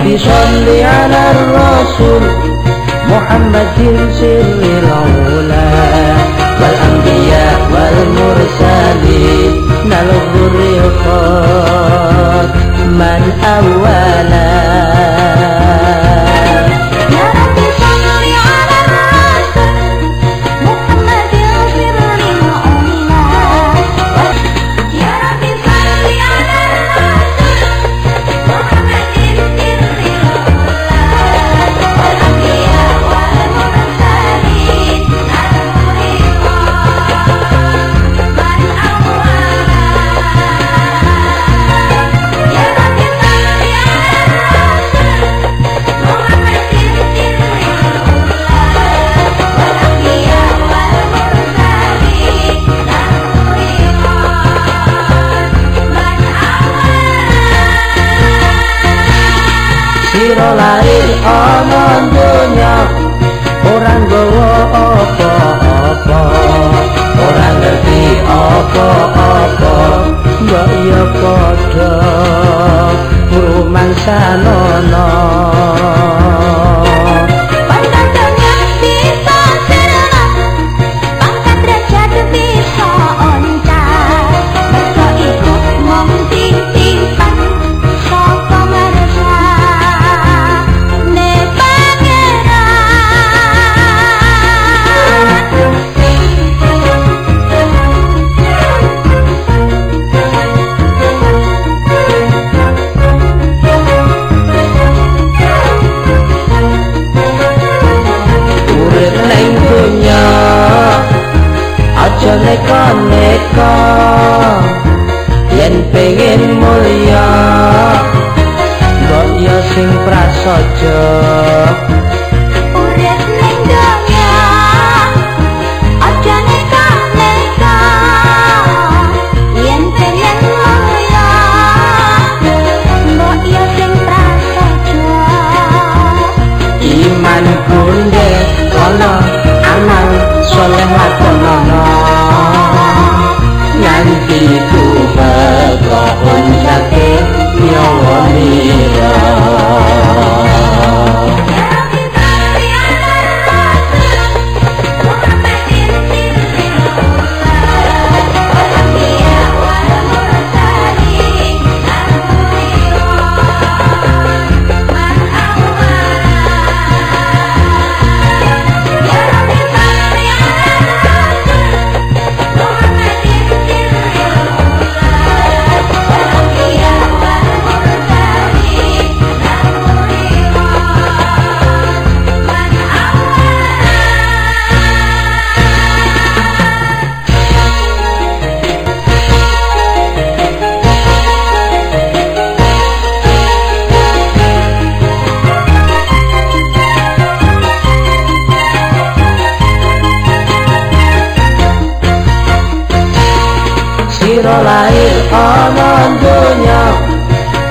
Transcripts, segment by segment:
ربي صل على الرسول محمد سر الأولاد lair ana donya aja neka neka yen pengen mulya mbok ya sing prasaja sira lair ana donya.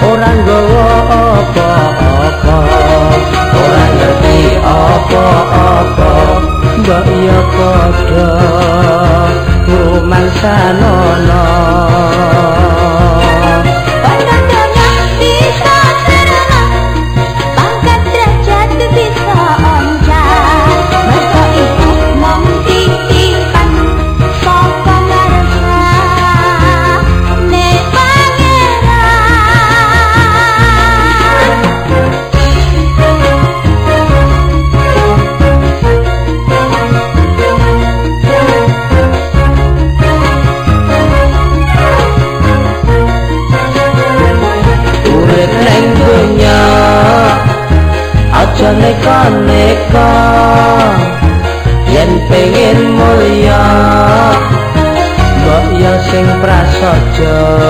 Ora nggawa apa-apa. Ora ngerti apa-apa. Mbok ya padha. Rumangsanono prasaja